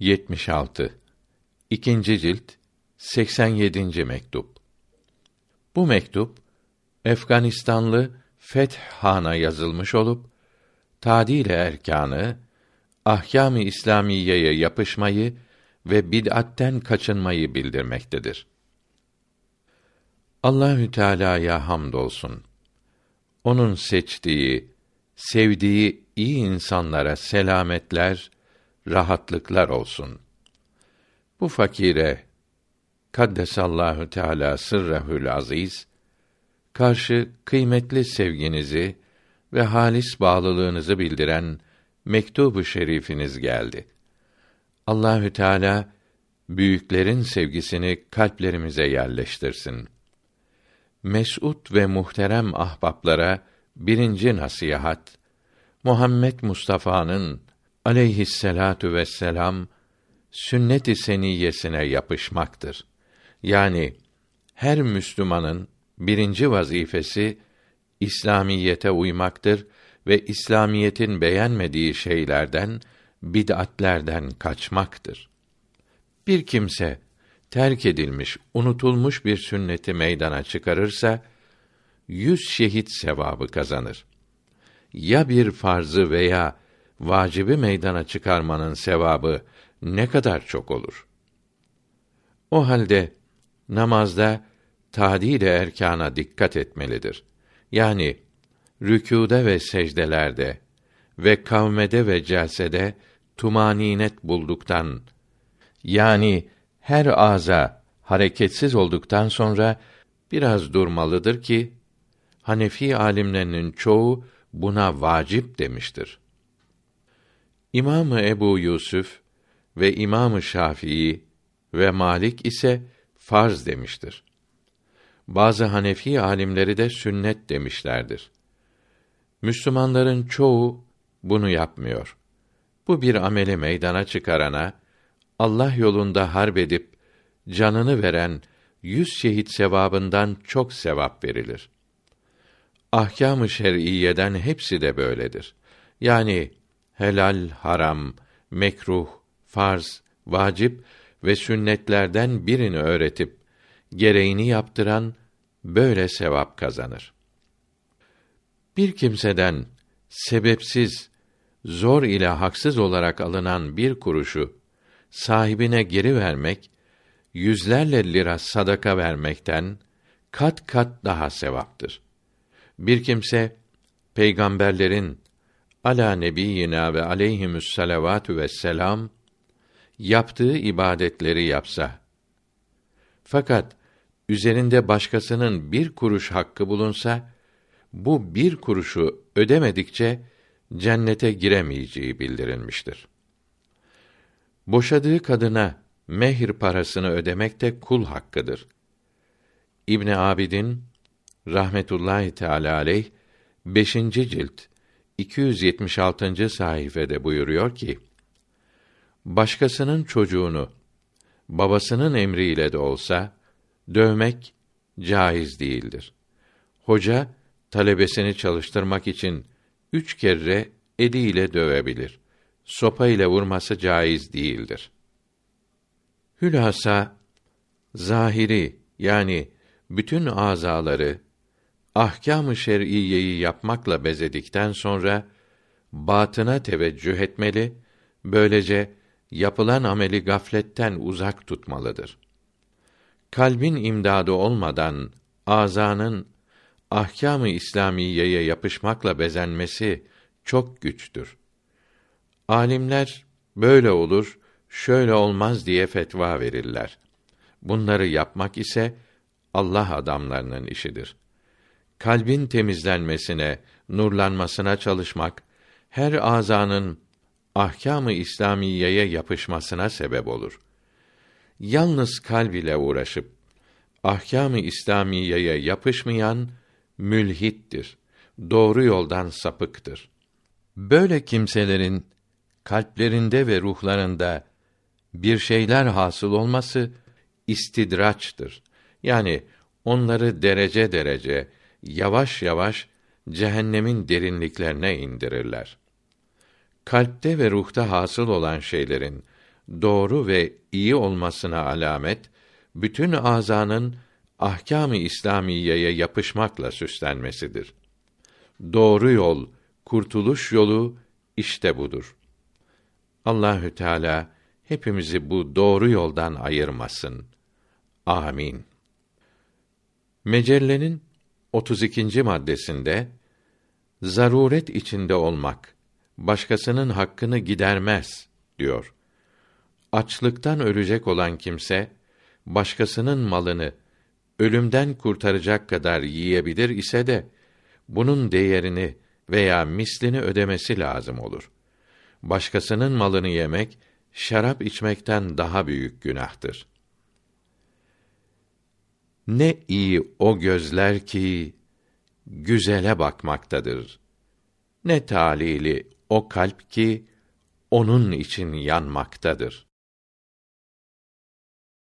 76 İkinci cilt 87. mektup. Bu mektup Efganistanlı Feth Han'a yazılmış olup tadil erkanı, ahkâm-ı İslamiyeye yapışmayı ve bid'atten kaçınmayı bildirmektedir. Allahü Teala'ya hamdolsun. Onun seçtiği, sevdiği iyi insanlara selametler, rahatlıklar olsun. Bu fakire Kaddesallahu Teala sırrehül aziz karşı kıymetli sevginizi ve halis bağlılığınızı bildiren mektubu şerifiniz geldi. Allahü Teala büyüklerin sevgisini kalplerimize yerleştirsin. Mes'ud ve muhterem ahbaplara birinci nasihat Muhammed Mustafa'nın aleyhisselatu vesselam sünnet-i seniyyesine yapışmaktır. Yani her Müslümanın birinci vazifesi İslamiyete uymaktır ve İslamiyetin beğenmediği şeylerden, bid'atlerden kaçmaktır. Bir kimse terk edilmiş, unutulmuş bir sünneti meydana çıkarırsa yüz şehit sevabı kazanır. Ya bir farzı veya vacibi meydana çıkarmanın sevabı ne kadar çok olur. O halde namazda tadil erkana dikkat etmelidir. Yani rükûda ve secdelerde ve kavmede ve celsede tumaninet bulduktan yani her ağza hareketsiz olduktan sonra biraz durmalıdır ki Hanefi alimlerinin çoğu buna vacip demiştir. İmamı Ebu Yusuf ve İmamı Şafii ve Malik ise farz demiştir. Bazı Hanefi alimleri de sünnet demişlerdir. Müslümanların çoğu bunu yapmıyor. Bu bir ameli meydana çıkarana Allah yolunda harp edip canını veren yüz şehit sevabından çok sevap verilir. Ahkâm-ı şer'iyeden hepsi de böyledir. Yani helal, haram, mekruh, farz, vacip ve sünnetlerden birini öğretip gereğini yaptıran böyle sevap kazanır. Bir kimseden sebepsiz, zor ile haksız olarak alınan bir kuruşu sahibine geri vermek yüzlerle lira sadaka vermekten kat kat daha sevaptır. Bir kimse peygamberlerin ala nebiyina ve aleyhimüs salavatü vesselam yaptığı ibadetleri yapsa fakat üzerinde başkasının bir kuruş hakkı bulunsa bu bir kuruşu ödemedikçe cennete giremeyeceği bildirilmiştir. Boşadığı kadına mehir parasını ödemek de kul hakkıdır. İbn Abidin rahmetullahi teala aleyh 5. cilt 276. sayfede buyuruyor ki: Başkasının çocuğunu babasının emriyle de olsa dövmek caiz değildir. Hoca talebesini çalıştırmak için üç kere eliyle dövebilir. Sopa ile vurması caiz değildir. Hülasa zahiri yani bütün azaları ahkâm-ı şer'iyeyi yapmakla bezedikten sonra batına teveccüh etmeli, böylece yapılan ameli gafletten uzak tutmalıdır. Kalbin imdadı olmadan azanın ahkâm-ı İslamiyeye yapışmakla bezenmesi çok güçtür. Alimler böyle olur, şöyle olmaz diye fetva verirler. Bunları yapmak ise Allah adamlarının işidir. Kalbin temizlenmesine, nurlanmasına çalışmak her azanın ahkâm-ı İslamiyeye yapışmasına sebep olur. Yalnız kalb ile uğraşıp ahkâm-ı İslamiyeye yapışmayan mülhittir. Doğru yoldan sapıktır. Böyle kimselerin kalplerinde ve ruhlarında bir şeyler hasıl olması istidraçtır. Yani onları derece derece yavaş yavaş cehennemin derinliklerine indirirler. Kalpte ve ruhta hasıl olan şeylerin doğru ve iyi olmasına alamet bütün azanın ahkâm-ı İslamiyeye yapışmakla süslenmesidir. Doğru yol, kurtuluş yolu işte budur. Allahü Teala hepimizi bu doğru yoldan ayırmasın. Amin. Mecellenin 32. maddesinde zaruret içinde olmak başkasının hakkını gidermez diyor. Açlıktan ölecek olan kimse başkasının malını ölümden kurtaracak kadar yiyebilir ise de bunun değerini veya mislini ödemesi lazım olur. Başkasının malını yemek şarap içmekten daha büyük günahtır. Ne iyi o gözler ki güzele bakmaktadır. Ne talili o kalp ki onun için yanmaktadır.